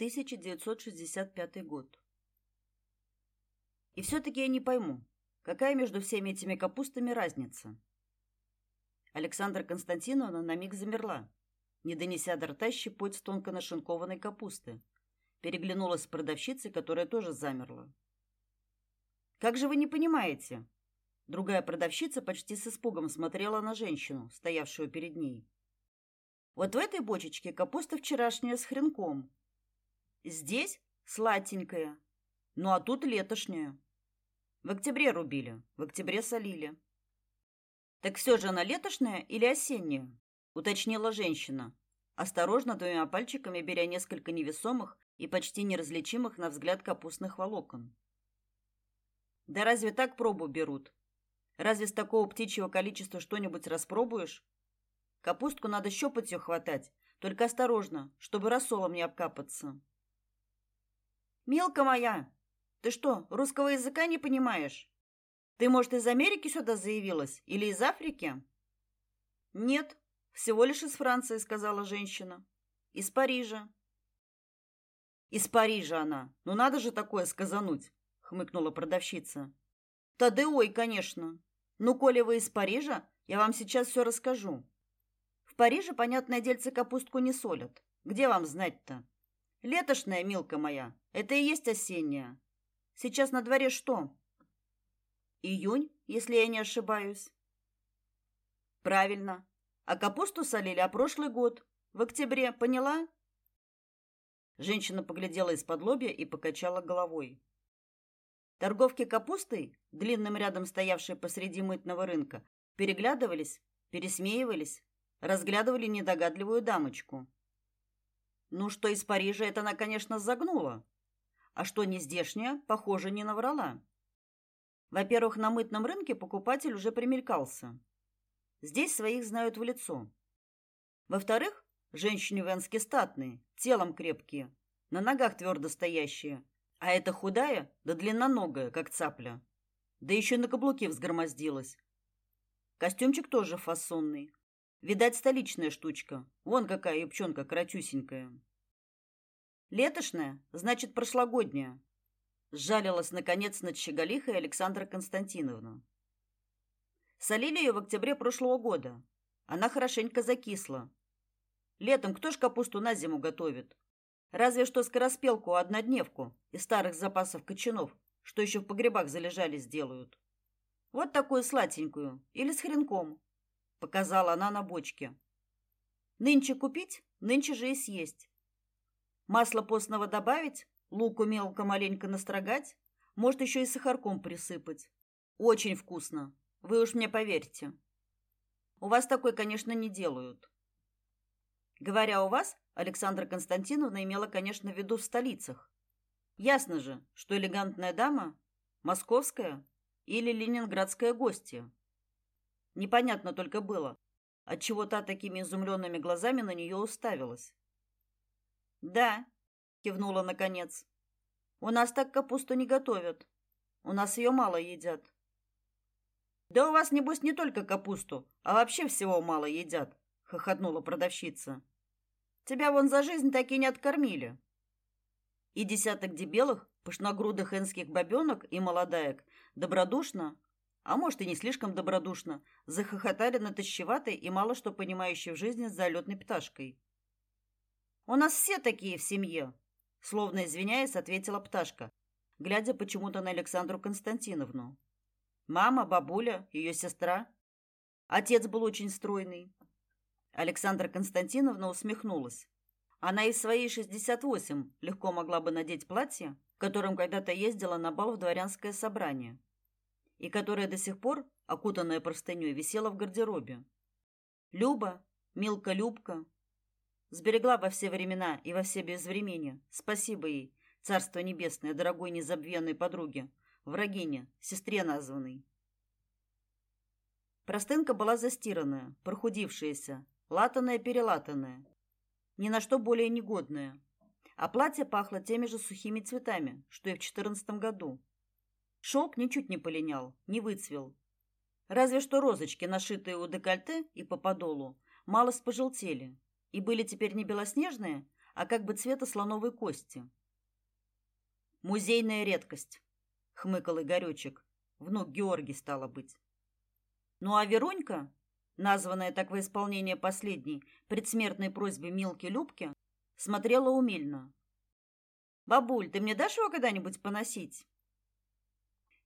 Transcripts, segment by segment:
1965 год. И все-таки я не пойму, какая между всеми этими капустами разница? Александра Константиновна на миг замерла, не донеся до рта щепоть тонко нашинкованной капусты. Переглянулась с продавщицей, которая тоже замерла. «Как же вы не понимаете?» Другая продавщица почти с испугом смотрела на женщину, стоявшую перед ней. «Вот в этой бочечке капуста вчерашняя с хренком. Здесь сладенькая, ну а тут летошняя. В октябре рубили, в октябре солили». «Так все же она летошная или осенняя?» — уточнила женщина, осторожно двумя пальчиками беря несколько невесомых и почти неразличимых на взгляд капустных волокон. Да разве так пробу берут? Разве с такого птичьего количества что-нибудь распробуешь? Капустку надо щепотью хватать, только осторожно, чтобы рассолом не обкапаться. Мелка моя, ты что, русского языка не понимаешь? Ты, может, из Америки сюда заявилась или из Африки? Нет, всего лишь из Франции, сказала женщина. Из Парижа. Из Парижа она. Ну надо же такое сказануть хмыкнула продавщица. Тады ой, конечно. Ну, коли вы из Парижа, я вам сейчас все расскажу. В Париже, понятное дельце, капустку не солят. Где вам знать-то? Летошная, милка моя, это и есть осенняя. Сейчас на дворе что? Июнь, если я не ошибаюсь. Правильно. А капусту солили а прошлый год, в октябре, поняла? Женщина поглядела из-под лобья и покачала головой. Торговки капустой, длинным рядом стоявшие посреди мытного рынка, переглядывались, пересмеивались, разглядывали недогадливую дамочку. Ну, что из Парижа, это она, конечно, загнула. А что не здешняя, похоже, не наврала. Во-первых, на мытном рынке покупатель уже примелькался. Здесь своих знают в лицо. Во-вторых, женщины венски статные, телом крепкие, на ногах твердо стоящие, а эта худая, да длинноногая, как цапля. Да еще на каблуке взгромоздилась. Костюмчик тоже фасонный. Видать, столичная штучка. Вон какая юбчонка коротюсенькая. Летошная, значит, прошлогодняя. Сжалилась, наконец, над щеголихой Александра Константиновна. Солили ее в октябре прошлого года. Она хорошенько закисла. Летом кто ж капусту на зиму готовит? Разве что скороспелку однодневку из старых запасов кочанов, что еще в погребах залежали, сделают. Вот такую сладенькую или с хренком, показала она на бочке. Нынче купить, нынче же и съесть. Масло постного добавить, луку мелко маленько настрогать, может еще и сахарком присыпать. Очень вкусно. Вы уж мне поверьте. У вас такой, конечно, не делают. Говоря у вас, Александра Константиновна имела, конечно, в виду в столицах. Ясно же, что элегантная дама московская или ленинградская гостья. Непонятно только было, отчего та такими изумленными глазами на нее уставилась. «Да», — кивнула наконец, — «у нас так капусту не готовят. У нас ее мало едят». «Да у вас, небось, не только капусту, а вообще всего мало едят», — хохотнула продавщица. Тебя вон за жизнь таки не откормили. И десяток дебелых, пышногрудых энских бабенок и молодаек добродушно, а может и не слишком добродушно, захохотали над тощеватой и мало что понимающей в жизни залетной пташкой. «У нас все такие в семье», — словно извиняясь, ответила пташка, глядя почему-то на Александру Константиновну. «Мама, бабуля, ее сестра. Отец был очень стройный, Александра Константиновна усмехнулась. Она и в свои 68 легко могла бы надеть платье, в котором когда-то ездила на бал в дворянское собрание, и которое до сих пор, окутанное простыней, висело в гардеробе. Люба, Милка Любка, сберегла во все времена и во все безвремени. Спасибо ей, царство небесное, дорогой незабвенной подруге, врагине, сестре названной. Простынка была застиранная, прохудившаяся, латаное-перелатанное, ни на что более негодное. А платье пахло теми же сухими цветами, что и в четырнадцатом году. Шелк ничуть не полинял, не выцвел. Разве что розочки, нашитые у декольте и по подолу, мало спожелтели и были теперь не белоснежные, а как бы цвета слоновой кости. Музейная редкость, хмыкал Игорёчек. Внук Георгий стало быть. Ну а Веронька, названная так во исполнение последней предсмертной просьбы Милки Любки, смотрела умильно. Бабуль, ты мне дашь его когда-нибудь поносить?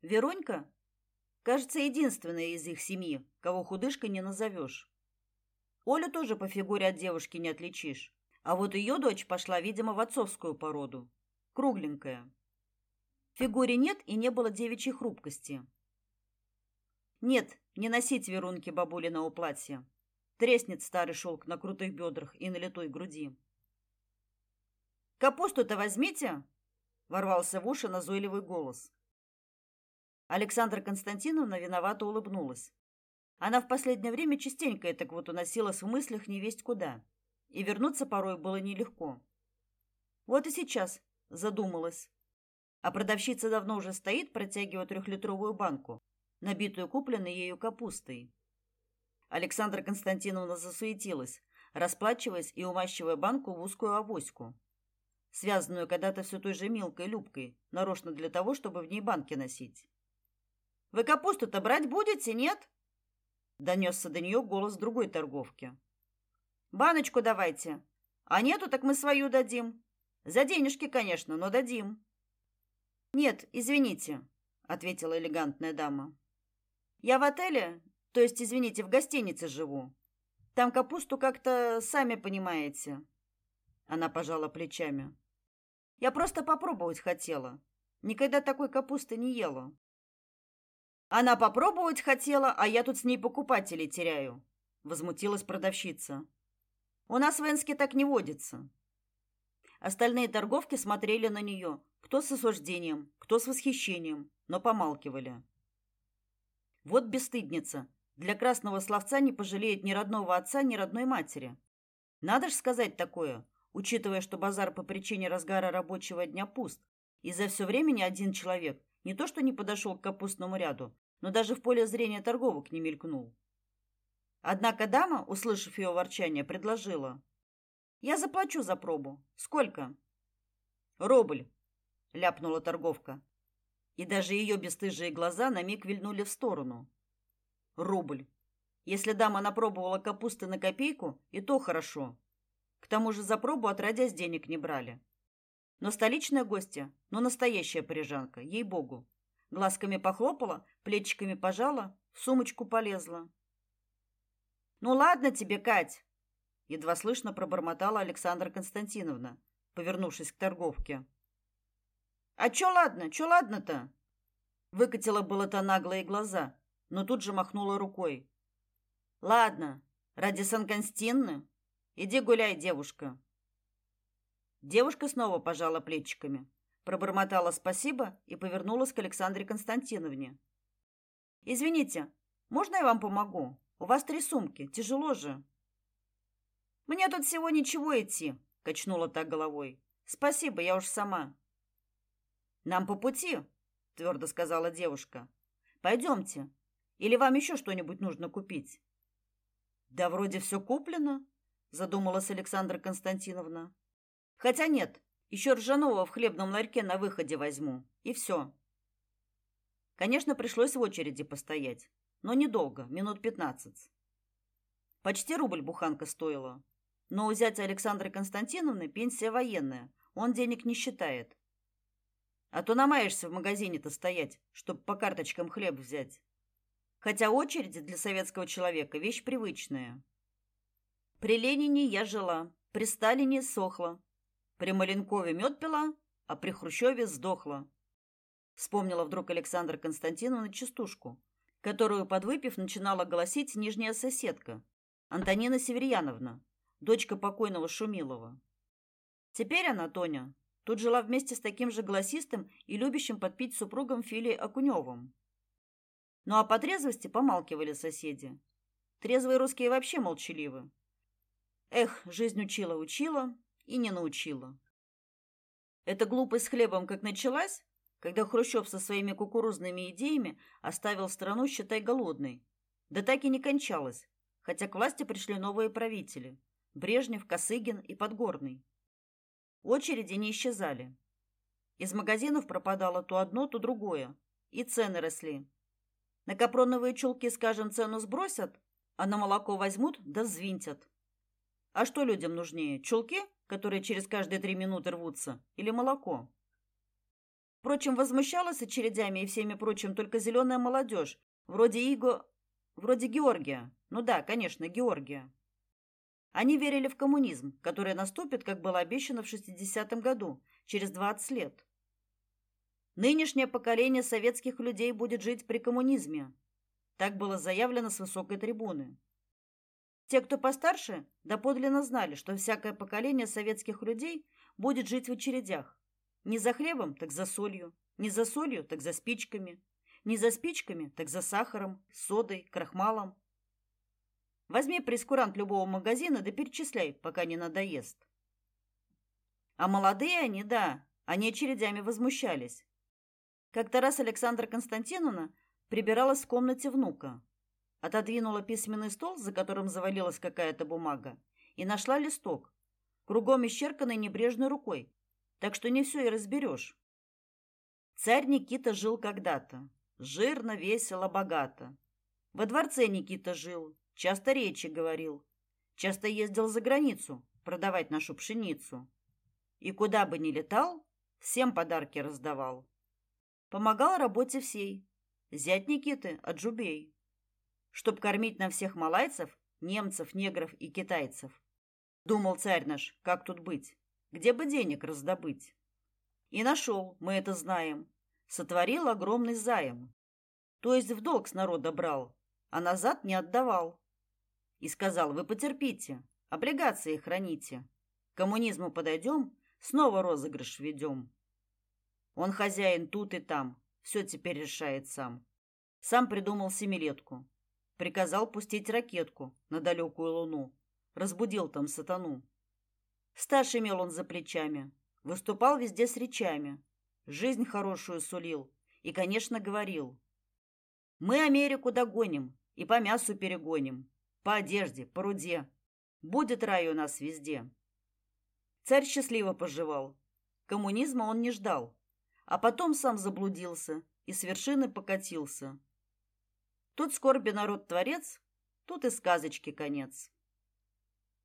Веронька, кажется, единственная из их семьи, кого худышкой не назовешь. Олю тоже по фигуре от девушки не отличишь. А вот ее дочь пошла, видимо, в отцовскую породу. Кругленькая. В фигуре нет и не было девичьей хрупкости. Нет, не носить верунки бабулиного платья. Треснет старый шелк на крутых бедрах и на литой груди. «Капусту-то возьмите!» — ворвался в уши назойливый голос. Александра Константиновна виновато улыбнулась. Она в последнее время частенько так вот уносилась в мыслях невесть куда, и вернуться порой было нелегко. Вот и сейчас задумалась. А продавщица давно уже стоит, протягивая трехлитровую банку, набитую купленной ею капустой. Александра Константиновна засуетилась, расплачиваясь и умащивая банку в узкую авоську, связанную когда-то все той же мелкой Любкой, нарочно для того, чтобы в ней банки носить. Вы капусту-то брать будете, нет? Донесся до нее голос другой торговки. Баночку давайте. А нету, так мы свою дадим. За денежки, конечно, но дадим. Нет, извините, ответила элегантная дама. Я в отеле, то есть, извините, в гостинице живу. Там капусту как-то, сами понимаете. Она пожала плечами. Я просто попробовать хотела. Никогда такой капусты не ела. Она попробовать хотела, а я тут с ней покупателей теряю, возмутилась продавщица. У нас в Энске так не водится. Остальные торговки смотрели на нее, кто с осуждением, кто с восхищением, но помалкивали. Вот бесстыдница. Для красного словца не пожалеет ни родного отца, ни родной матери. Надо ж сказать такое, учитывая, что базар по причине разгара рабочего дня пуст, и за все время ни один человек не то что не подошел к капустному ряду, но даже в поле зрения торговок не мелькнул. Однако дама, услышав ее ворчание, предложила: "Я заплачу за пробу. Сколько?" "Рубль", ляпнула торговка. И даже ее бесстыжие глаза на миг вильнули в сторону. Рубль. Если дама напробовала капусты на копейку, и то хорошо. К тому же за пробу отродясь денег не брали. Но столичная гостья, ну настоящая парижанка, ей-богу. Глазками похлопала, плечиками пожала, в сумочку полезла. Ну ладно тебе, Кать, едва слышно пробормотала Александра Константиновна, повернувшись к торговке. А чё ладно? Чё ладно-то? Выкатила было та наглые глаза, но тут же махнула рукой. Ладно, ради Сан-Констинны иди гуляй, девушка. Девушка снова пожала плечиками пробормотала спасибо и повернулась к Александре Константиновне. Извините, можно я вам помогу? У вас три сумки, тяжело же. Мне тут всего ничего идти, качнула так головой. Спасибо, я уж сама. Нам по пути, твердо сказала девушка. Пойдемте. Или вам еще что-нибудь нужно купить? Да вроде все куплено, задумалась Александра Константиновна. Хотя нет, еще ржаного в хлебном ларьке на выходе возьму. И все. Конечно, пришлось в очереди постоять. Но недолго, минут пятнадцать. Почти рубль буханка стоила. Но у зятя Александры Константиновны пенсия военная. Он денег не считает. А то намаешься в магазине-то стоять, чтобы по карточкам хлеб взять. Хотя очереди для советского человека вещь привычная. При Ленине я жила, при Сталине сохла, при Маленкове мед пила, а при Хрущеве сдохла. Вспомнила вдруг Александра Константиновна частушку, которую, подвыпив, начинала голосить нижняя соседка, Антонина Северьяновна, дочка покойного Шумилова. Теперь она, Тоня, тут жила вместе с таким же голосистым и любящим подпить супругом Филией Окуневым. Ну а по трезвости помалкивали соседи. Трезвые русские вообще молчаливы. Эх, жизнь учила-учила, и не научила. Эта глупость с хлебом как началась, когда Хрущев со своими кукурузными идеями оставил страну, считай, голодной. Да так и не кончалась, хотя к власти пришли новые правители – Брежнев, Косыгин и Подгорный. Очереди не исчезали. Из магазинов пропадало то одно, то другое, и цены росли. На капроновые чулки, скажем, цену сбросят, а на молоко возьмут да взвинтят. А что людям нужнее, чулки, которые через каждые три минуты рвутся, или молоко? Впрочем, возмущалась очередями и всеми прочим только зеленая молодежь, вроде Иго, вроде Георгия. Ну да, конечно, Георгия. Они верили в коммунизм, который наступит, как было обещано в 60-м году, через 20 лет. Нынешнее поколение советских людей будет жить при коммунизме. Так было заявлено с высокой трибуны. Те, кто постарше, доподлинно знали, что всякое поколение советских людей будет жить в очередях. Не за хлебом, так за солью, не за солью, так за спичками, не за спичками, так за сахаром, содой, крахмалом. Возьми прескурант любого магазина да перечисляй, пока не надоест. А молодые они, да, они очередями возмущались. Как-то раз Александра Константиновна прибиралась в комнате внука. Отодвинула письменный стол, за которым завалилась какая-то бумага, и нашла листок, кругом исчерканный небрежной рукой, так что не все и разберешь. Царь Никита жил когда-то, жирно, весело, богато. Во дворце Никита жил, часто речи говорил, часто ездил за границу продавать нашу пшеницу. И куда бы ни летал, всем подарки раздавал. Помогал работе всей. Зять Никиты от Жубей чтоб кормить на всех малайцев, немцев, негров и китайцев. Думал царь наш, как тут быть, где бы денег раздобыть. И нашел, мы это знаем, сотворил огромный заем. То есть в долг с народа брал, а назад не отдавал. И сказал, вы потерпите, облигации храните. К коммунизму подойдем, снова розыгрыш ведем. Он хозяин тут и там, все теперь решает сам. Сам придумал семилетку. Приказал пустить ракетку на далекую луну. Разбудил там сатану. Стаж имел он за плечами. Выступал везде с речами. Жизнь хорошую сулил. И, конечно, говорил. Мы Америку догоним и по мясу перегоним. По одежде, по руде. Будет рай у нас везде. Царь счастливо поживал. Коммунизма он не ждал. А потом сам заблудился и с вершины покатился. Тут скорби народ творец, тут и сказочки конец.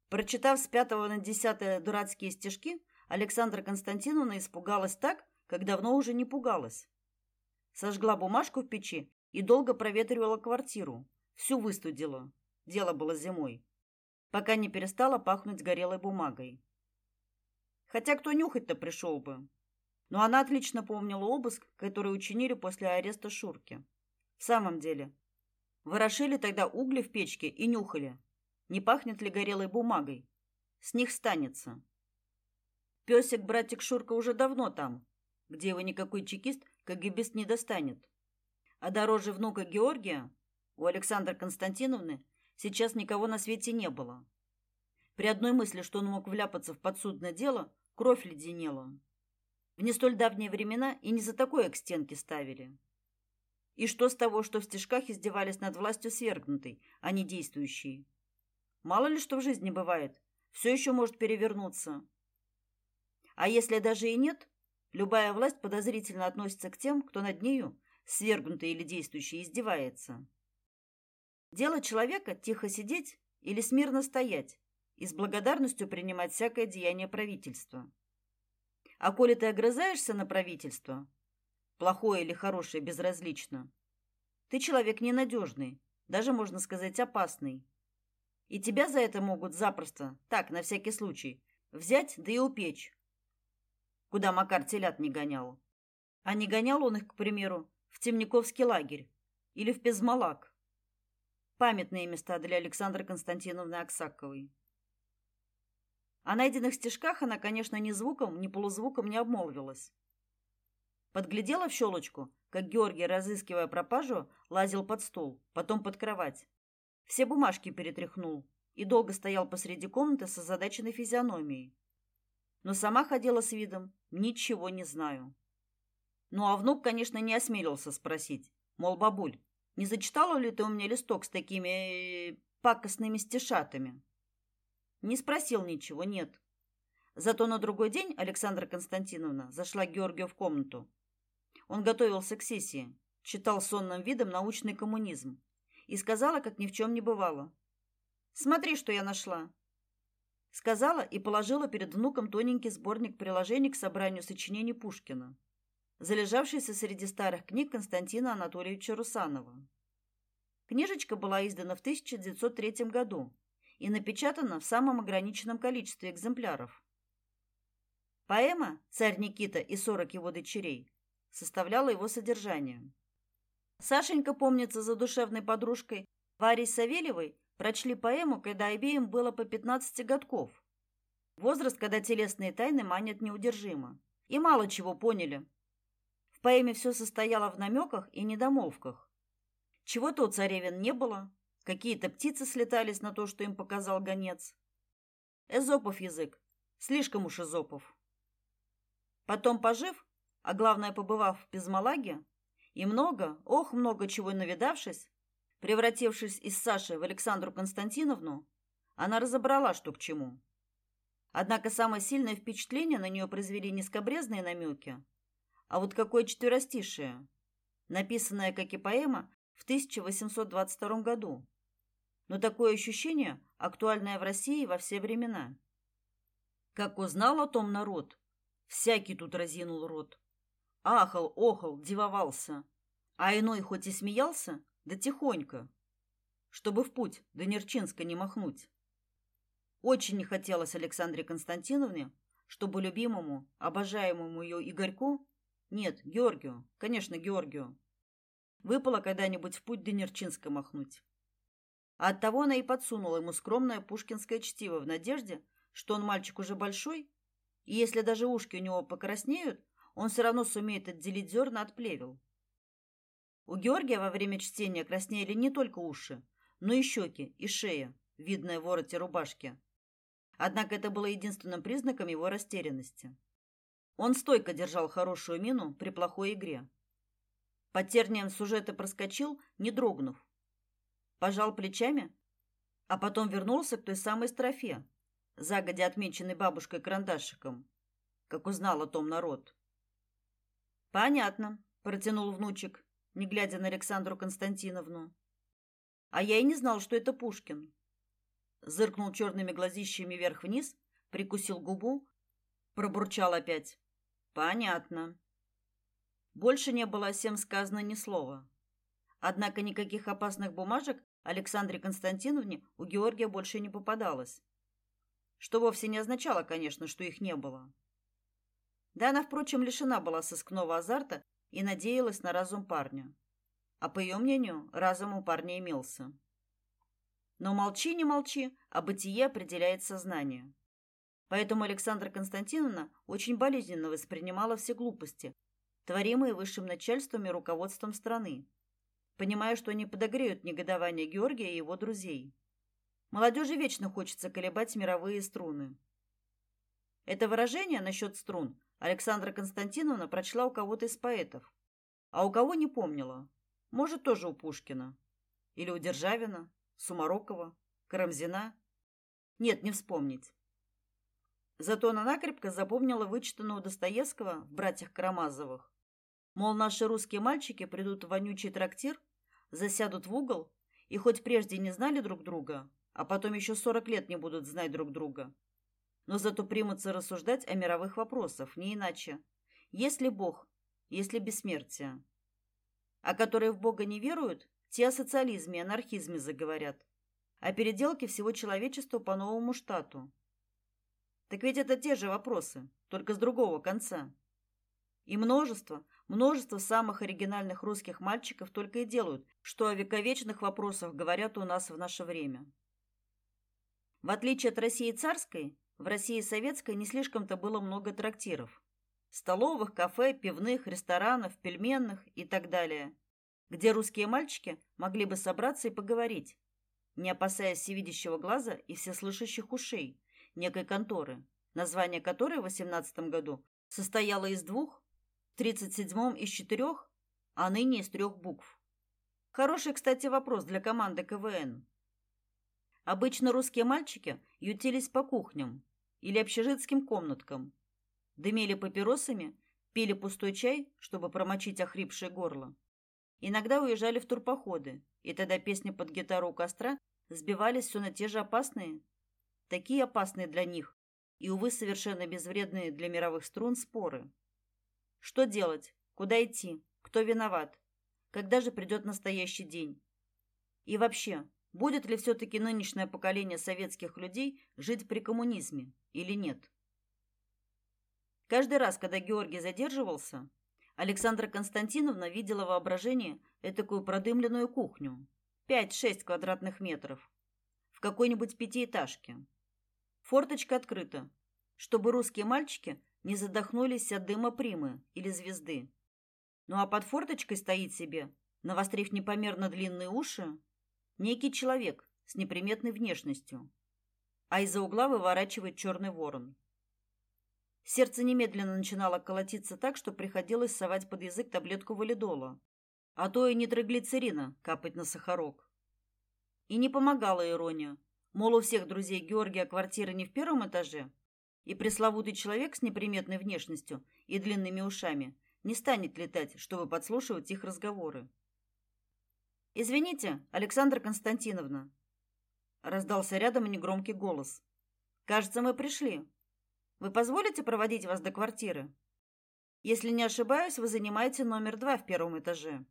Прочитав с пятого на десятое дурацкие стишки, Александра Константиновна испугалась так, как давно уже не пугалась. Сожгла бумажку в печи и долго проветривала квартиру. Всю выстудила. Дело было зимой. Пока не перестала пахнуть горелой бумагой. Хотя кто нюхать-то пришел бы. Но она отлично помнила обыск, который учинили после ареста Шурки. В самом деле, Ворошили тогда угли в печке и нюхали, не пахнет ли горелой бумагой. С них станется. Песик, братик Шурка уже давно там, где его никакой чекист КГБист не достанет. А дороже внука Георгия у Александры Константиновны сейчас никого на свете не было. При одной мысли, что он мог вляпаться в подсудное дело, кровь леденела. В не столь давние времена и не за такое к стенке ставили. И что с того, что в стишках издевались над властью свергнутой, а не действующей? Мало ли что в жизни бывает. Все еще может перевернуться. А если даже и нет, любая власть подозрительно относится к тем, кто над нею, свергнутый или действующий, издевается. Дело человека тихо сидеть или смирно стоять и с благодарностью принимать всякое деяние правительства. А коли ты огрызаешься на правительство, плохое или хорошее безразлично. Ты человек ненадежный, даже можно сказать опасный. И тебя за это могут запросто, так, на всякий случай, взять да и упечь. Куда Макар телят не гонял. А не гонял он их, к примеру, в Темниковский лагерь или в Пезмалак. Памятные места для Александры Константиновны Аксаковой. О найденных стежках она, конечно, ни звуком, ни полузвуком не обмолвилась. Подглядела в щелочку, как Георгий, разыскивая пропажу, лазил под стол, потом под кровать. Все бумажки перетряхнул и долго стоял посреди комнаты с озадаченной физиономией. Но сама ходила с видом «ничего не знаю». Ну а внук, конечно, не осмелился спросить, мол, бабуль, не зачитала ли ты у меня листок с такими э, пакостными стишатами? Не спросил ничего, нет. Зато на другой день Александра Константиновна зашла к Георгию в комнату. Он готовился к сессии, читал сонным видом научный коммунизм и сказала, как ни в чем не бывало. «Смотри, что я нашла!» Сказала и положила перед внуком тоненький сборник приложений к собранию сочинений Пушкина, залежавшийся среди старых книг Константина Анатольевича Русанова. Книжечка была издана в 1903 году и напечатана в самом ограниченном количестве экземпляров. Поэма «Царь Никита и сорок его дочерей» составляла его содержание. Сашенька, помнится, за душевной подружкой Варей Савельевой прочли поэму, когда обеим было по 15 годков. Возраст, когда телесные тайны манят неудержимо. И мало чего поняли. В поэме все состояло в намеках и недомолвках. Чего-то у царевин не было, какие-то птицы слетались на то, что им показал гонец. Эзопов язык, слишком уж Эзопов. Потом пожив, а главное побывав в Безмалаге, и много, ох, много чего навидавшись, превратившись из Саши в Александру Константиновну, она разобрала, что к чему. Однако самое сильное впечатление на нее произвели не скобрезные намеки, а вот какое четверостишее, написанное, как и поэма, в 1822 году. Но такое ощущение актуальное в России во все времена. Как узнал о том народ, всякий тут разинул рот. Ахал, охал, дивовался. А иной хоть и смеялся, да тихонько, чтобы в путь до Нерчинска не махнуть. Очень не хотелось Александре Константиновне, чтобы любимому, обожаемому ее Игорьку, нет, Георгию, конечно, Георгию, Выпало когда-нибудь в путь до Нерчинска махнуть. А оттого она и подсунула ему скромное пушкинское чтиво в надежде, что он мальчик уже большой, и если даже ушки у него покраснеют, он все равно сумеет отделить зерна от плевел. У Георгия во время чтения краснели не только уши, но и щеки, и шея, видная в вороте рубашки. Однако это было единственным признаком его растерянности. Он стойко держал хорошую мину при плохой игре. По терниям сюжета проскочил, не дрогнув. Пожал плечами, а потом вернулся к той самой строфе, загодя отмеченной бабушкой карандашиком, как узнал о том народ. Понятно, протянул внучек, не глядя на Александру Константиновну. А я и не знал, что это Пушкин. Зыркнул черными глазищами вверх-вниз, прикусил губу, пробурчал опять: "Понятно". Больше не было всем сказано ни слова. Однако никаких опасных бумажек Александре Константиновне у Георгия больше не попадалось. Что вовсе не означало, конечно, что их не было. Да она, впрочем, лишена была сыскного азарта и надеялась на разум парня. А по ее мнению, разум у парня имелся. Но молчи, не молчи, а бытие определяет сознание. Поэтому Александра Константиновна очень болезненно воспринимала все глупости, творимые высшим начальством и руководством страны, понимая, что они подогреют негодование Георгия и его друзей. Молодежи вечно хочется колебать мировые струны. Это выражение насчет струн Александра Константиновна прочла у кого-то из поэтов, а у кого не помнила. Может, тоже у Пушкина. Или у Державина, Сумарокова, Карамзина. Нет, не вспомнить. Зато она накрепко запомнила вычитанную Достоевского в «Братьях Карамазовых» Мол, наши русские мальчики придут в вонючий трактир, засядут в угол и хоть прежде не знали друг друга, а потом еще сорок лет не будут знать друг друга. Но зато примутся рассуждать о мировых вопросах, не иначе. Есть ли Бог? Есть ли бессмертие? А которые в Бога не веруют, те о социализме и анархизме заговорят. О переделке всего человечества по новому штату. Так ведь это те же вопросы, только с другого конца. И множество, Множество самых оригинальных русских мальчиков только и делают, что о вековечных вопросах говорят у нас в наше время. В отличие от России царской, в России советской не слишком-то было много трактиров. Столовых, кафе, пивных, ресторанов, пельменных и так далее, где русские мальчики могли бы собраться и поговорить, не опасаясь всевидящего глаза и всеслышащих ушей некой конторы, название которой в 18 году состояло из двух в 37-м из четырех, а ныне из трех букв. Хороший, кстати, вопрос для команды КВН. Обычно русские мальчики ютились по кухням, или общежитским комнаткам, дымели папиросами, пили пустой чай, чтобы промочить охрипшее горло. Иногда уезжали в турпоходы, и тогда песни под гитару у костра сбивались все на те же опасные, такие опасные для них и, увы, совершенно безвредные для мировых струн споры. Что делать? Куда идти? Кто виноват? Когда же придет настоящий день? И вообще, будет ли все-таки нынешнее поколение советских людей жить при коммунизме или нет? Каждый раз, когда Георгий задерживался, Александра Константиновна видела воображение этакую продымленную кухню, 5-6 квадратных метров, в какой-нибудь пятиэтажке. Форточка открыта, чтобы русские мальчики не задохнулись от дыма примы или звезды. Ну а под форточкой стоит себе, навострив непомерно длинные уши, некий человек с неприметной внешностью, а из-за угла выворачивает черный ворон. Сердце немедленно начинало колотиться так, что приходилось совать под язык таблетку валидола, а то и нитроглицерина капать на сахарок. И не помогала ирония. Мол, у всех друзей Георгия квартира не в первом этаже, и пресловутый человек с неприметной внешностью и длинными ушами не станет летать, чтобы подслушивать их разговоры. Извините, Александра Константиновна, раздался рядом негромкий голос. Кажется, мы пришли. Вы позволите проводить вас до квартиры? Если не ошибаюсь, вы занимаете номер два в первом этаже.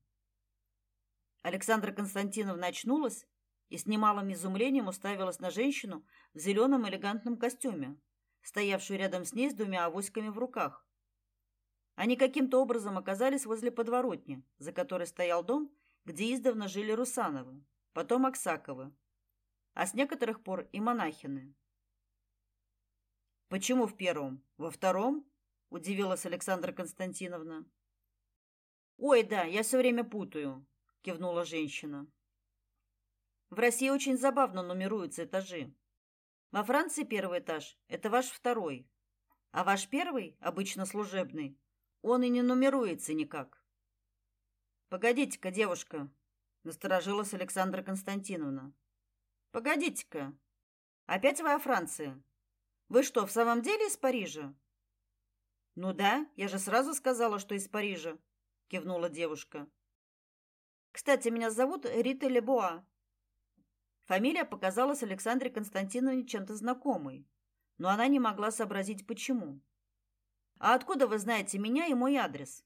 Александра Константиновна очнулась и с немалым изумлением уставилась на женщину в зеленом элегантном костюме, стоявшую рядом с ней с двумя авоськами в руках. Они каким-то образом оказались возле подворотни, за которой стоял дом, где издавна жили Русановы, потом Аксаковы, а с некоторых пор и монахины. Почему в первом? Во втором? удивилась Александра Константиновна. Ой, да, я все время путаю, кивнула женщина. В России очень забавно нумеруются этажи. Во Франции первый этаж это ваш второй, а ваш первый, обычно служебный, он и не нумеруется никак. Погодите-ка, девушка, насторожилась Александра Константиновна. Погодите-ка. Опять вы о Франции? Вы что, в самом деле из Парижа? Ну да, я же сразу сказала, что из Парижа, кивнула девушка. Кстати, меня зовут Рита Лебуа. Фамилия показалась Александре Константиновне чем-то знакомой, но она не могла сообразить почему. А откуда вы знаете меня и мой адрес?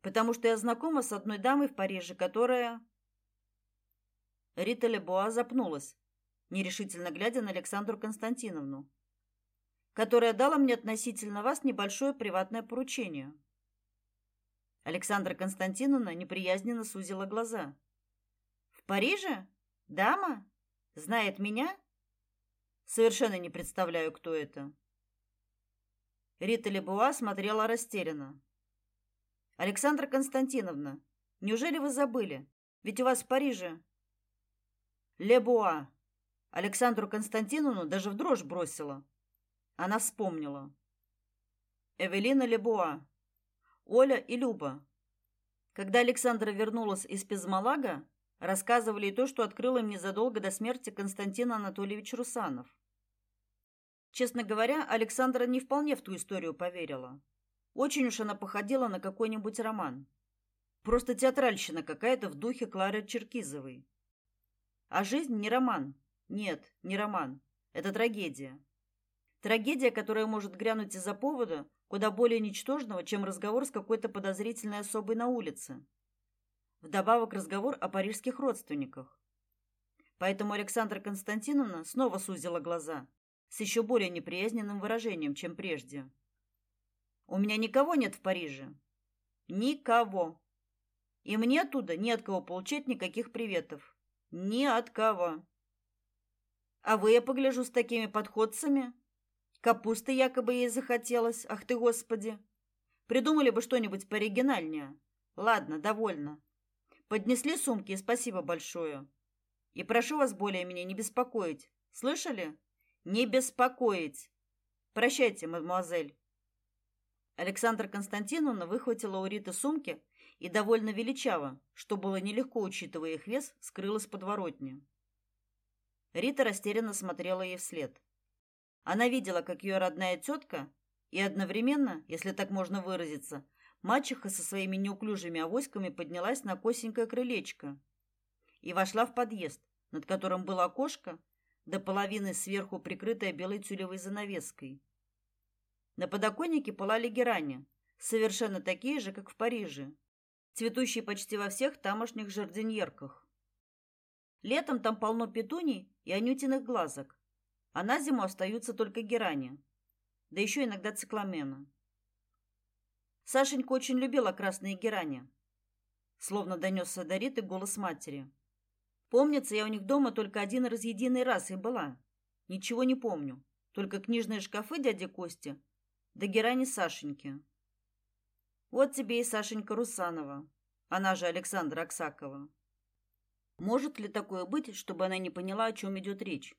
Потому что я знакома с одной дамой в Париже, которая Рита Лебуа запнулась, нерешительно глядя на Александру Константиновну которая дала мне относительно вас небольшое приватное поручение. Александра Константиновна неприязненно сузила глаза. В Париже? Дама? Знает меня? Совершенно не представляю, кто это. Рита Лебуа смотрела растерянно. Александра Константиновна, неужели вы забыли? Ведь у вас в Париже Лебуа. Александру Константиновну даже в дрожь бросила. Она вспомнила. Эвелина Лебуа, Оля и Люба. Когда Александра вернулась из Пизмалага, рассказывали и то, что открыл им незадолго до смерти Константин Анатольевич Русанов. Честно говоря, Александра не вполне в ту историю поверила. Очень уж она походила на какой-нибудь роман. Просто театральщина какая-то в духе Клары Черкизовой. А жизнь не роман. Нет, не роман. Это трагедия. Трагедия, которая может грянуть из-за повода, куда более ничтожного, чем разговор с какой-то подозрительной особой на улице. Вдобавок разговор о парижских родственниках. Поэтому Александра Константиновна снова сузила глаза с еще более неприязненным выражением, чем прежде. У меня никого нет в Париже. Никого. И мне оттуда ни от кого получать никаких приветов. Ни от кого. А вы, я погляжу, с такими подходцами, Капусты якобы ей захотелось. Ах ты, Господи. Придумали бы что-нибудь пооригинальнее. Ладно, довольно. Поднесли сумки, и спасибо большое. И прошу вас более меня не беспокоить. Слышали? Не беспокоить. Прощайте, мадемуазель. Александра Константиновна выхватила у Риты сумки и довольно величаво, что было нелегко, учитывая их вес, скрылась под воротни. Рита растерянно смотрела ей вслед. Она видела, как ее родная тетка и одновременно, если так можно выразиться, мачеха со своими неуклюжими авоськами поднялась на косенькое крылечко и вошла в подъезд, над которым было окошко, до половины сверху прикрытое белой тюлевой занавеской. На подоконнике пылали герани, совершенно такие же, как в Париже, цветущие почти во всех тамошних жардиньерках. Летом там полно петуний и анютиных глазок, а на зиму остаются только герани, да еще иногда цикламена. Сашенька очень любила красные герани, словно донесся до Риты голос матери. Помнится, я у них дома только один раз единый раз и была. Ничего не помню, только книжные шкафы дяди Кости, да герани Сашеньки. Вот тебе и Сашенька Русанова, она же Александра Аксакова. Может ли такое быть, чтобы она не поняла, о чем идет речь?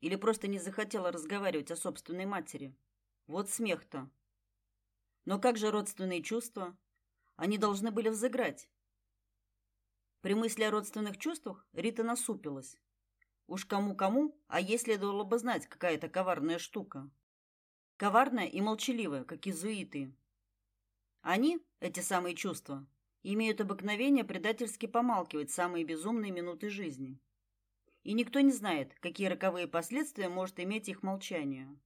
Или просто не захотела разговаривать о собственной матери? Вот смех-то. Но как же родственные чувства? Они должны были взыграть. При мысли о родственных чувствах Рита насупилась. Уж кому-кому, а ей следовало бы знать, какая это коварная штука. Коварная и молчаливая, как изуиты. Они, эти самые чувства, имеют обыкновение предательски помалкивать самые безумные минуты жизни. И никто не знает, какие роковые последствия может иметь их молчание.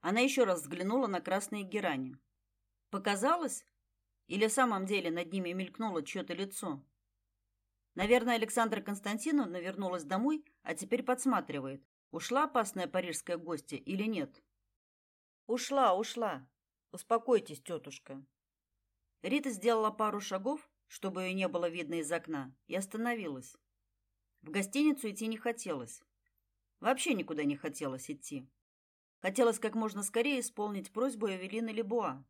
Она еще раз взглянула на красные герани. Показалось? Или в самом деле над ними мелькнуло чье-то лицо? Наверное, Александра Константиновна вернулась домой, а теперь подсматривает, ушла опасная парижская гостья или нет. Ушла, ушла. Успокойтесь, тетушка. Рита сделала пару шагов, чтобы ее не было видно из окна, и остановилась. В гостиницу идти не хотелось. Вообще никуда не хотелось идти. Хотелось как можно скорее исполнить просьбу Эвелины Лебуа,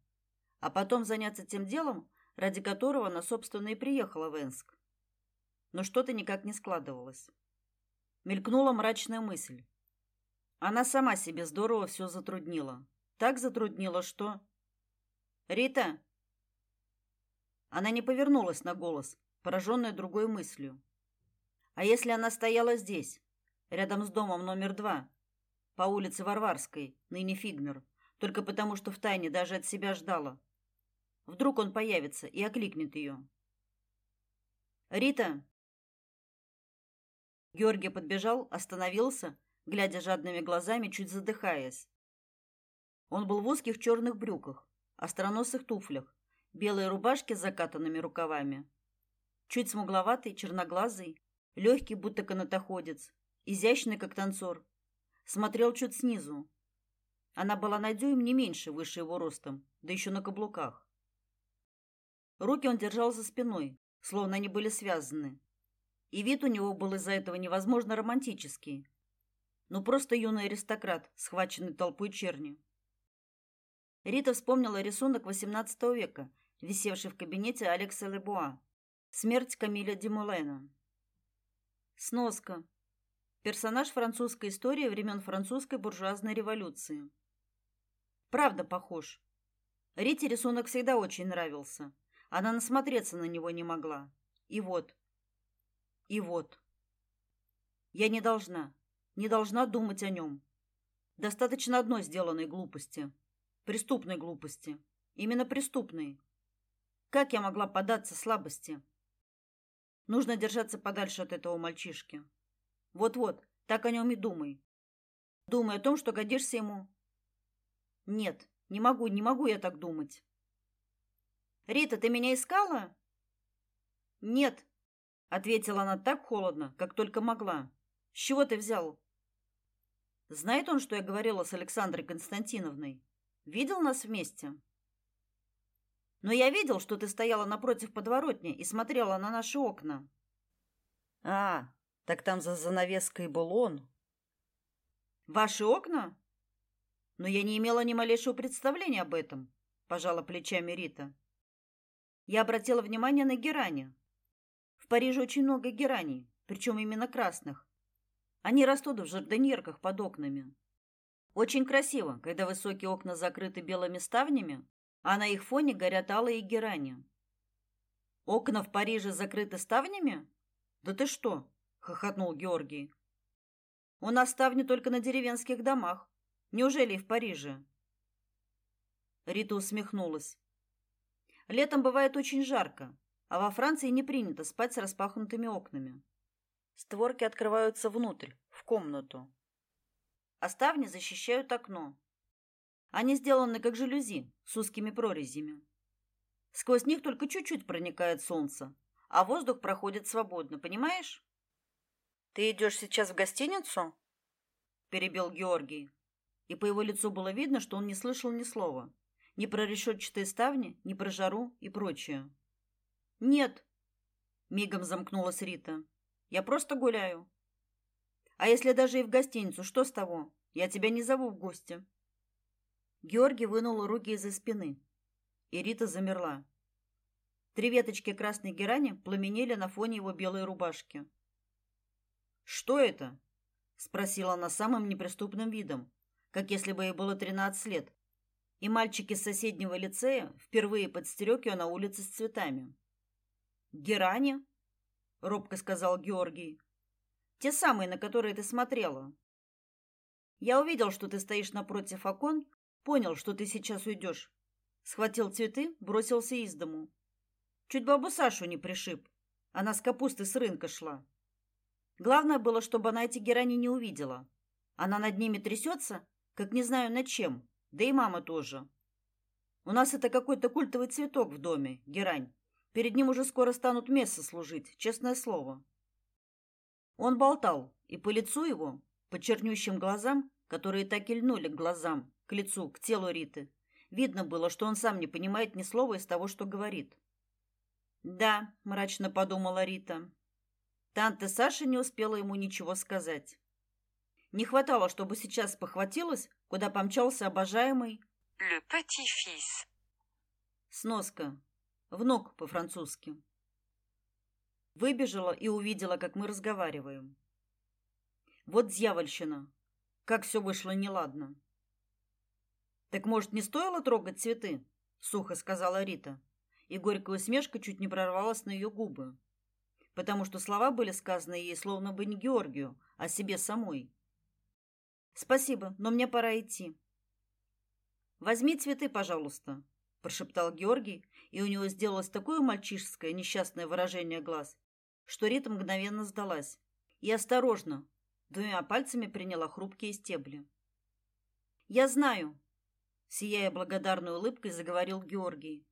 а потом заняться тем делом, ради которого она, собственно, и приехала в Энск. Но что-то никак не складывалось. Мелькнула мрачная мысль. Она сама себе здорово все затруднила. Так затруднила, что... «Рита!» Она не повернулась на голос, пораженная другой мыслью. А если она стояла здесь, рядом с домом номер два, по улице Варварской, ныне Фигнер, только потому, что втайне даже от себя ждала? Вдруг он появится и окликнет ее. «Рита!» Георгий подбежал, остановился, глядя жадными глазами, чуть задыхаясь. Он был в узких черных брюках, остроносых туфлях, белой рубашке с закатанными рукавами. Чуть смугловатый, черноглазый, легкий, будто канатоходец, изящный, как танцор. Смотрел чуть снизу. Она была на дюйм не меньше выше его ростом, да еще на каблуках. Руки он держал за спиной, словно они были связаны. И вид у него был из-за этого невозможно романтический. Ну просто юный аристократ, схваченный толпой черни. Рита вспомнила рисунок XVIII века, висевший в кабинете Алекса Лебуа. Смерть Камиля Демулена. Сноска. Персонаж французской истории времен французской буржуазной революции. Правда похож. Рите рисунок всегда очень нравился. Она насмотреться на него не могла. И вот. И вот. Я не должна, не должна думать о нем. Достаточно одной сделанной глупости преступной глупости. Именно преступной. Как я могла поддаться слабости? Нужно держаться подальше от этого мальчишки. Вот-вот, так о нем и думай. Думай о том, что годишься ему. Нет, не могу, не могу я так думать. Рита, ты меня искала? Нет, ответила она так холодно, как только могла. С чего ты взял? Знает он, что я говорила с Александрой Константиновной? Видел нас вместе? Но я видел, что ты стояла напротив подворотни и смотрела на наши окна. А, так там за занавеской был он. Ваши окна? Но я не имела ни малейшего представления об этом, пожала плечами Рита. Я обратила внимание на герани. В Париже очень много гераний, причем именно красных. Они растут в жардиньерках под окнами. Очень красиво, когда высокие окна закрыты белыми ставнями, а на их фоне горят алые герани. Окна в Париже закрыты ставнями? Да ты что? хохотнул Георгий. У нас ставни только на деревенских домах. Неужели и в Париже? Рита усмехнулась. Летом бывает очень жарко, а во Франции не принято спать с распахнутыми окнами. Створки открываются внутрь, в комнату. А ставни защищают окно. Они сделаны как жалюзи с узкими прорезями. Сквозь них только чуть-чуть проникает солнце, а воздух проходит свободно, понимаешь? Ты идешь сейчас в гостиницу? перебил Георгий. И по его лицу было видно, что он не слышал ни слова, ни про решетчатые ставни, ни про жару и прочее. Нет, мигом замкнулась Рита. Я просто гуляю. А если даже и в гостиницу, что с того? Я тебя не зову в гости. Георгий вынул руки из-за спины, и Рита замерла. Три веточки красной герани пламенели на фоне его белой рубашки. Что это? спросила она самым неприступным видом, как если бы ей было тринадцать лет. И мальчики с соседнего лицея впервые подстерег ее на улице с цветами. Герани? робко сказал Георгий. Те самые, на которые ты смотрела. Я увидел, что ты стоишь напротив окон, понял, что ты сейчас уйдешь. Схватил цветы, бросился из дому. Чуть бабу Сашу не пришиб. Она с капусты с рынка шла. Главное было, чтобы она эти герани не увидела. Она над ними трясется, как не знаю над чем. Да и мама тоже. У нас это какой-то культовый цветок в доме, герань. Перед ним уже скоро станут мессы служить, честное слово. Он болтал, и по лицу его, по чернющим глазам, которые так и льнули к глазам, к лицу, к телу Риты, видно было, что он сам не понимает ни слова из того, что говорит. «Да», — мрачно подумала Рита. Танта Саша не успела ему ничего сказать. Не хватало, чтобы сейчас похватилась, куда помчался обожаемый «Le petit-fils». Сноска. Внук по-французски. Выбежала и увидела, как мы разговариваем. Вот дьявольщина. Как все вышло неладно. Так может, не стоило трогать цветы? сухо сказала Рита, и горькая усмешка чуть не прорвалась на ее губы, потому что слова были сказаны ей словно бы не Георгию, а себе самой. Спасибо, но мне пора идти. Возьми цветы, пожалуйста, прошептал Георгий, и у него сделалось такое мальчишеское несчастное выражение глаз, что Рита мгновенно сдалась и осторожно двумя пальцами приняла хрупкие стебли. Я знаю, сияя благодарной улыбкой, заговорил Георгий.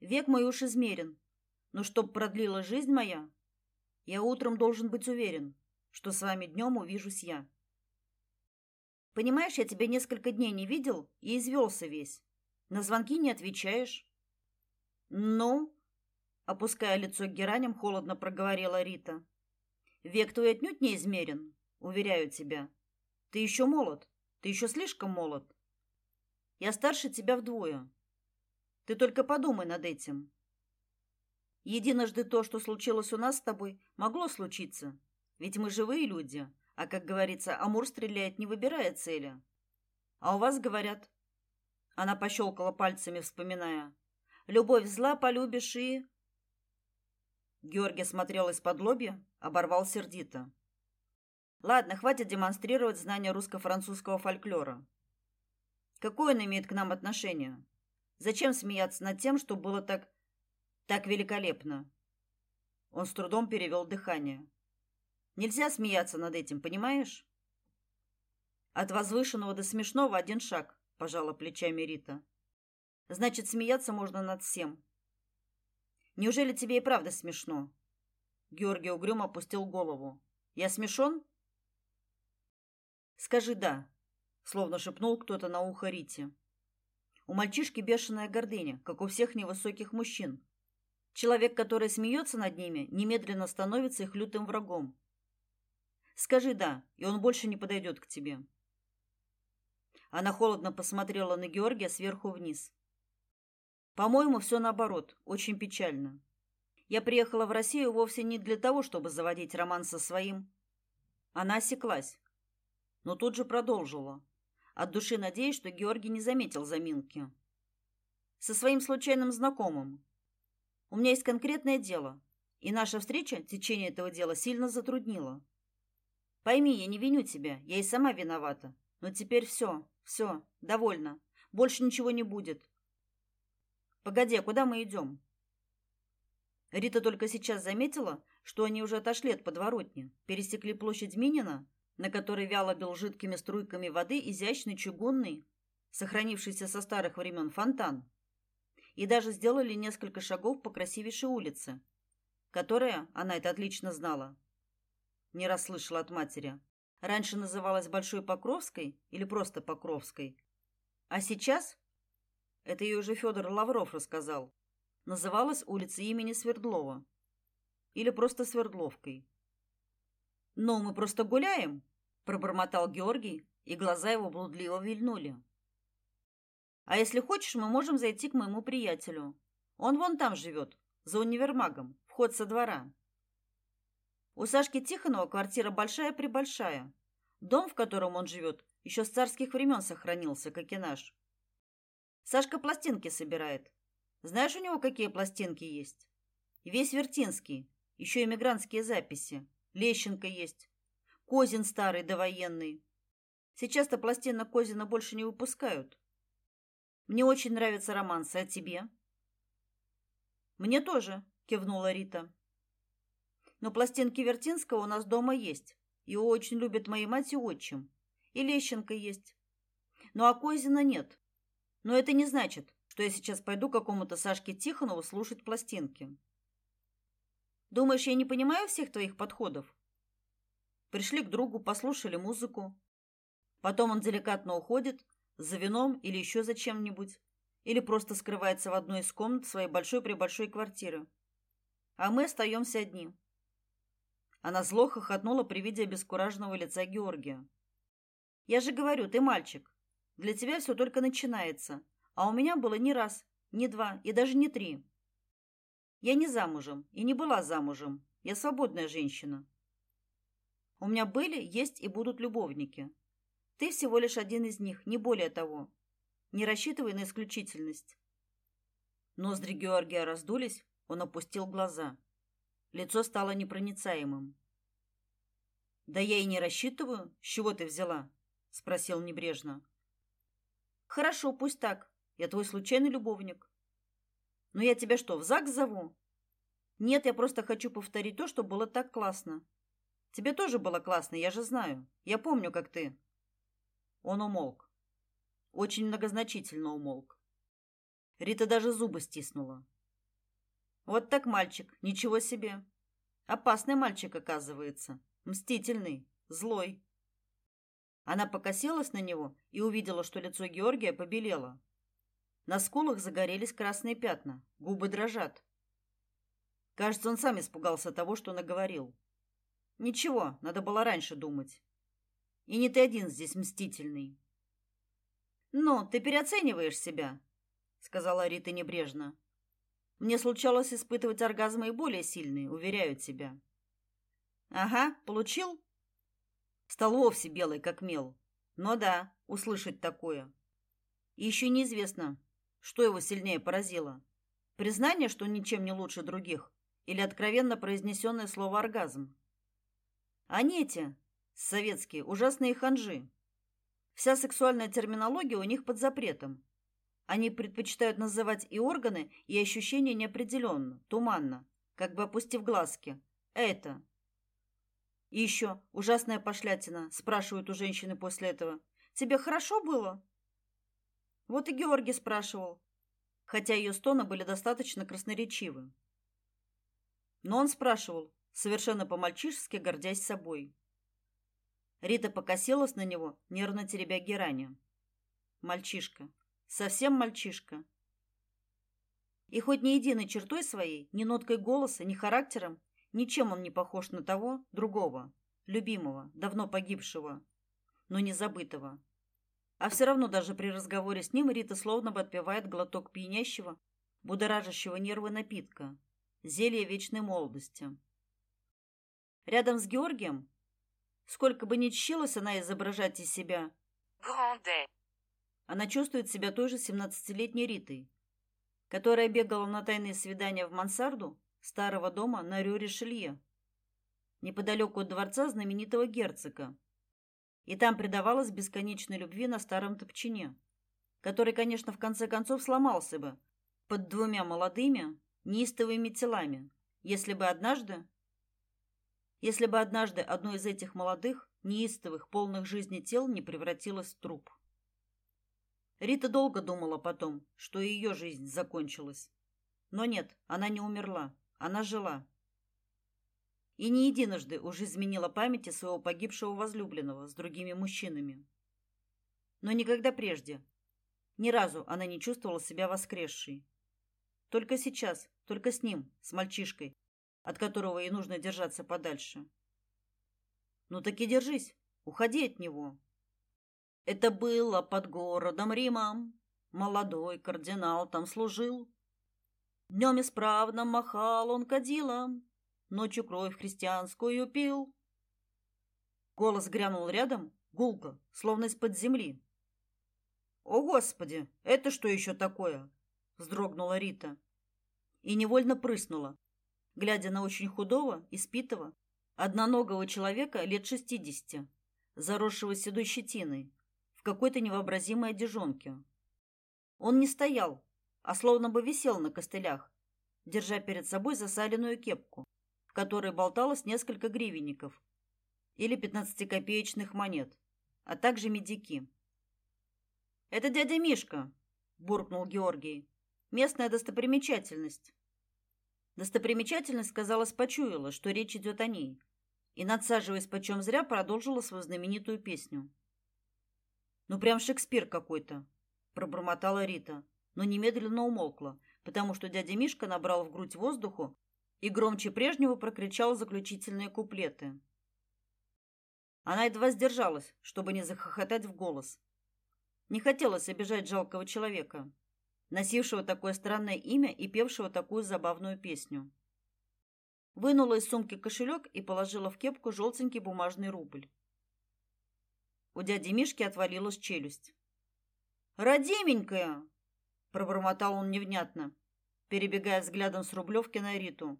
Век мой уж измерен, но чтоб продлила жизнь моя, я утром должен быть уверен, что с вами днем увижусь я. Понимаешь, я тебя несколько дней не видел и извелся весь. На звонки не отвечаешь. Ну, опуская лицо к гераням, холодно проговорила Рита. Век твой отнюдь не измерен, уверяю тебя. Ты еще молод, ты еще слишком молод. Я старше тебя вдвое. Ты только подумай над этим. Единожды то, что случилось у нас с тобой, могло случиться. Ведь мы живые люди, а, как говорится, Амур стреляет, не выбирая цели. А у вас говорят, она пощелкала пальцами, вспоминая. Любовь зла полюбишь и Георгий смотрел из-под лобья, оборвал сердито. Ладно, хватит демонстрировать знания русско-французского фольклора. Какое он имеет к нам отношение? Зачем смеяться над тем, что было так так великолепно? Он с трудом перевел дыхание. Нельзя смеяться над этим, понимаешь? От возвышенного до смешного один шаг пожала плечами Рита. Значит, смеяться можно над всем. Неужели тебе и правда смешно? Георгий угрюмо опустил голову. Я смешон? Скажи да, словно шепнул кто-то на ухо Рите. У мальчишки бешеная гордыня, как у всех невысоких мужчин. Человек, который смеется над ними, немедленно становится их лютым врагом. Скажи да, и он больше не подойдет к тебе. Она холодно посмотрела на Георгия сверху вниз. По-моему, все наоборот, очень печально. Я приехала в Россию вовсе не для того, чтобы заводить роман со своим. Она осеклась, но тут же продолжила, от души надеясь, что Георгий не заметил заминки. Со своим случайным знакомым. У меня есть конкретное дело, и наша встреча течение этого дела сильно затруднила. Пойми, я не виню тебя, я и сама виновата Но теперь все, все, довольно. Больше ничего не будет. Погоди, а куда мы идем?» Рита только сейчас заметила, что они уже отошли от подворотни, пересекли площадь Минина, на которой вяло бил жидкими струйками воды изящный чугунный, сохранившийся со старых времен фонтан, и даже сделали несколько шагов по красивейшей улице, которая, она это отлично знала, не расслышала от матери, раньше называлась Большой Покровской или просто Покровской, а сейчас, это ей уже Федор Лавров рассказал, называлась улица имени Свердлова или просто Свердловкой. «Но мы просто гуляем», — пробормотал Георгий, и глаза его блудливо вильнули. «А если хочешь, мы можем зайти к моему приятелю. Он вон там живет, за универмагом, вход со двора». У Сашки Тихонова квартира большая-пребольшая. Дом, в котором он живет, еще с царских времен сохранился, как и наш. Сашка пластинки собирает. Знаешь, у него какие пластинки есть? Весь Вертинский, еще эмигрантские записи. Лещенко есть. Козин старый довоенный. Сейчас-то пластинок Козина больше не выпускают. Мне очень нравятся романсы, а тебе? Мне тоже, кивнула Рита. Но пластинки Вертинского у нас дома есть. Его очень любят мои мать и отчим. И Лещенко есть. Ну а Козина нет. Но это не значит, что я сейчас пойду к какому-то Сашке Тихонову слушать пластинки. Думаешь, я не понимаю всех твоих подходов? Пришли к другу, послушали музыку. Потом он деликатно уходит за вином или еще за чем-нибудь, или просто скрывается в одной из комнат своей большой-пребольшой квартиры. А мы остаемся одни. Она зло хохотнула при виде обескураженного лица Георгия. Я же говорю, ты мальчик. Для тебя все только начинается, а у меня было не раз, не два и даже не три. Я не замужем и не была замужем. Я свободная женщина. У меня были, есть и будут любовники. Ты всего лишь один из них, не более того. Не рассчитывай на исключительность. Ноздри Георгия раздулись, он опустил глаза. Лицо стало непроницаемым. Да я и не рассчитываю, с чего ты взяла, спросил небрежно. Хорошо, пусть так. Я твой случайный любовник. Но я тебя что, в ЗАГС зову? Нет, я просто хочу повторить то, что было так классно. Тебе тоже было классно, я же знаю. Я помню, как ты. Он умолк. Очень многозначительно умолк. Рита даже зубы стиснула. Вот так мальчик, ничего себе. Опасный мальчик, оказывается. Мстительный, злой. Она покосилась на него и увидела, что лицо Георгия побелело. На скулах загорелись красные пятна, губы дрожат. Кажется, он сам испугался того, что наговорил. Ничего, надо было раньше думать. И не ты один здесь мстительный. «Ну, ты переоцениваешь себя», — сказала Рита небрежно. «Мне случалось испытывать оргазмы и более сильные, уверяю тебя». «Ага, получил?» Стал вовсе белый, как мел. Но да, услышать такое. И еще неизвестно, что его сильнее поразило. Признание, что ничем не лучше других, или откровенно произнесенное слово оргазм. Они эти, советские, ужасные ханжи. Вся сексуальная терминология у них под запретом. Они предпочитают называть и органы, и ощущения неопределенно, туманно, как бы опустив глазки. Это. И еще ужасная пошлятина, спрашивают у женщины после этого. Тебе хорошо было? Вот и Георгий спрашивал, хотя ее стоны были достаточно красноречивы. Но он спрашивал, совершенно по-мальчишески гордясь собой. Рита покосилась на него, нервно теребя герани. Мальчишка, совсем мальчишка. И хоть ни единой чертой своей, ни ноткой голоса, ни характером, ничем он не похож на того, другого, любимого, давно погибшего, но не забытого. А все равно даже при разговоре с ним Рита словно бы отпивает глоток пьянящего, будоражащего нервы напитка, зелье вечной молодости. Рядом с Георгием, сколько бы ни чщилась она изображать из себя, Гранде. Она чувствует себя той же семнадцатилетней Ритой, которая бегала на тайные свидания в мансарду старого дома на Рю-Ришелье, неподалеку от дворца знаменитого герцога, и там предавалась бесконечной любви на старом топчине, который, конечно, в конце концов сломался бы под двумя молодыми, неистовыми телами, если бы однажды если бы однажды одно из этих молодых, неистовых, полных жизни тел не превратилось в труп. Рита долго думала потом, что ее жизнь закончилась. Но нет, она не умерла, она жила. И не единожды уже изменила памяти своего погибшего возлюбленного с другими мужчинами. Но никогда прежде, ни разу она не чувствовала себя воскресшей. Только сейчас, только с ним, с мальчишкой, от которого ей нужно держаться подальше. Ну так и держись, уходи от него. Это было под городом Римом. Молодой кардинал там служил. Днем исправно махал он кадилом, ночью кровь христианскую пил. Голос грянул рядом, гулко, словно из-под земли. О, господи, это что еще такое? вздрогнула Рита и невольно прыснула, глядя на очень худого, испитого, одноногого человека лет шестидесяти, заросшего седой щетиной, какой-то невообразимой одежонке. Он не стоял, а словно бы висел на костылях, держа перед собой засаленную кепку, в которой болталось несколько гривенников или пятнадцатикопеечных монет, а также медики. «Это дядя Мишка», – буркнул Георгий. «Местная достопримечательность». Достопримечательность, казалось, почуяла, что речь идет о ней, и, надсаживаясь почем зря, продолжила свою знаменитую песню. «Ну, прям Шекспир какой-то», – пробормотала Рита, но немедленно умолкла, потому что дядя Мишка набрал в грудь воздуху и громче прежнего прокричал заключительные куплеты. Она едва сдержалась, чтобы не захохотать в голос. Не хотелось обижать жалкого человека носившего такое странное имя и певшего такую забавную песню. Вынула из сумки кошелек и положила в кепку желтенький бумажный рубль. У дяди Мишки отвалилась челюсть. «Родименькая!» – пробормотал он невнятно, перебегая взглядом с рублевки на Риту.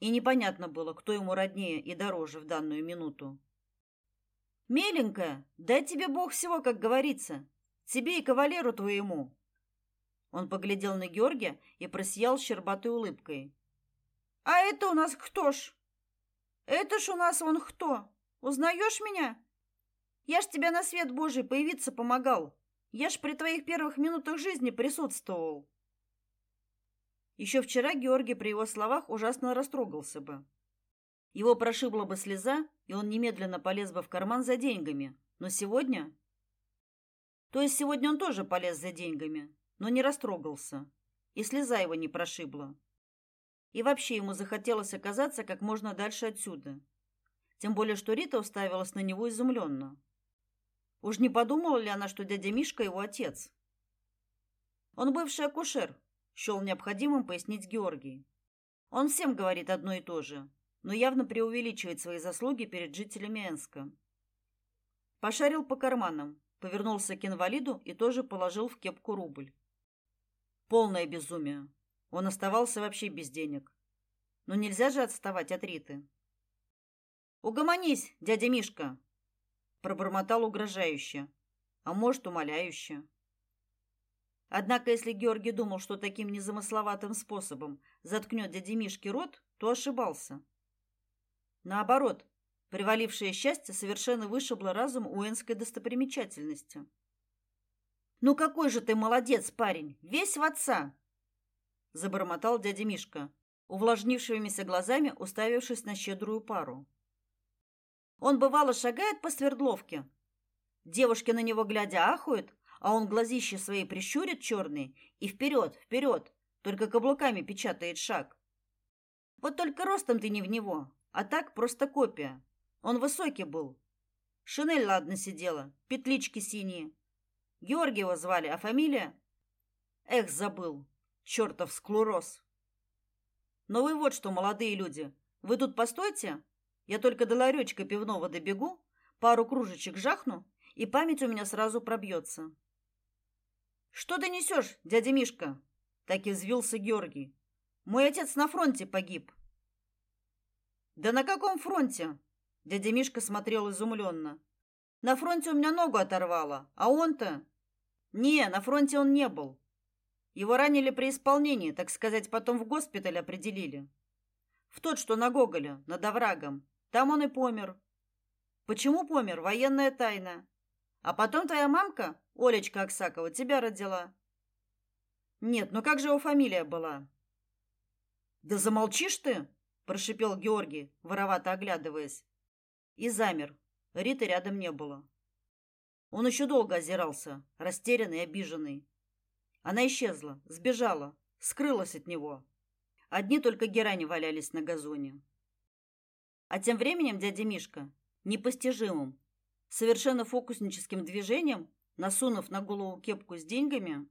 И непонятно было, кто ему роднее и дороже в данную минуту. «Миленькая, дай тебе Бог всего, как говорится, тебе и кавалеру твоему!» Он поглядел на Георгия и просиял щербатой улыбкой. А это у нас кто ж? Это ж у нас он кто? Узнаешь меня? Я ж тебя на свет Божий появиться помогал. Я ж при твоих первых минутах жизни присутствовал. Еще вчера Георгий при его словах ужасно растрогался бы. Его прошибла бы слеза, и он немедленно полез бы в карман за деньгами. Но сегодня... То есть сегодня он тоже полез за деньгами, но не растрогался, и слеза его не прошибла. И вообще ему захотелось оказаться как можно дальше отсюда. Тем более, что Рита уставилась на него изумленно. Уж не подумала ли она, что дядя Мишка его отец? Он бывший акушер, счел необходимым пояснить Георгий. Он всем говорит одно и то же, но явно преувеличивает свои заслуги перед жителями Энска. Пошарил по карманам, повернулся к инвалиду и тоже положил в кепку рубль. Полное безумие. Он оставался вообще без денег. Но нельзя же отставать от Риты. Угомонись, дядя Мишка, пробормотал угрожающе, а может, умоляюще. Однако, если Георгий думал, что таким незамысловатым способом заткнет дяде Мишке рот, то ошибался. Наоборот, привалившее счастье совершенно вышибло разум уэнской достопримечательности. Ну какой же ты молодец, парень, весь в отца, забормотал дядя Мишка, увлажнившимися глазами уставившись на щедрую пару. Он бывало шагает по Свердловке. Девушки на него глядя ахают, а он глазища свои прищурит черные и вперед, вперед, только каблуками печатает шаг. Вот только ростом ты не в него, а так просто копия. Он высокий был. Шинель ладно сидела, петлички синие, Георгиева звали, а фамилия? Эх, забыл. Чертов склероз. Но вы вот что, молодые люди, вы тут постойте. Я только до ларечка пивного добегу, пару кружечек жахну, и память у меня сразу пробьется. Что ты несешь, дядя Мишка? Так и взвился Георгий. Мой отец на фронте погиб. Да на каком фронте? Дядя Мишка смотрел изумленно. На фронте у меня ногу оторвало, а он-то... Не, на фронте он не был. Его ранили при исполнении, так сказать, потом в госпиталь определили. В тот, что на Гоголе, над оврагом. Там он и помер. Почему помер? Военная тайна. А потом твоя мамка, Олечка Аксакова, тебя родила. Нет, ну как же его фамилия была? Да замолчишь ты, прошипел Георгий, воровато оглядываясь. И замер. Риты рядом не было. Он еще долго озирался, растерянный и обиженный. Она исчезла, сбежала, скрылась от него. Одни только герани валялись на газоне. А тем временем дядя Мишка, непостижимым, совершенно фокусническим движением, насунув на голову кепку с деньгами,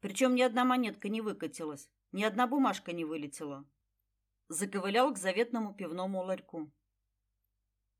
причем ни одна монетка не выкатилась, ни одна бумажка не вылетела, заковылял к заветному пивному ларьку.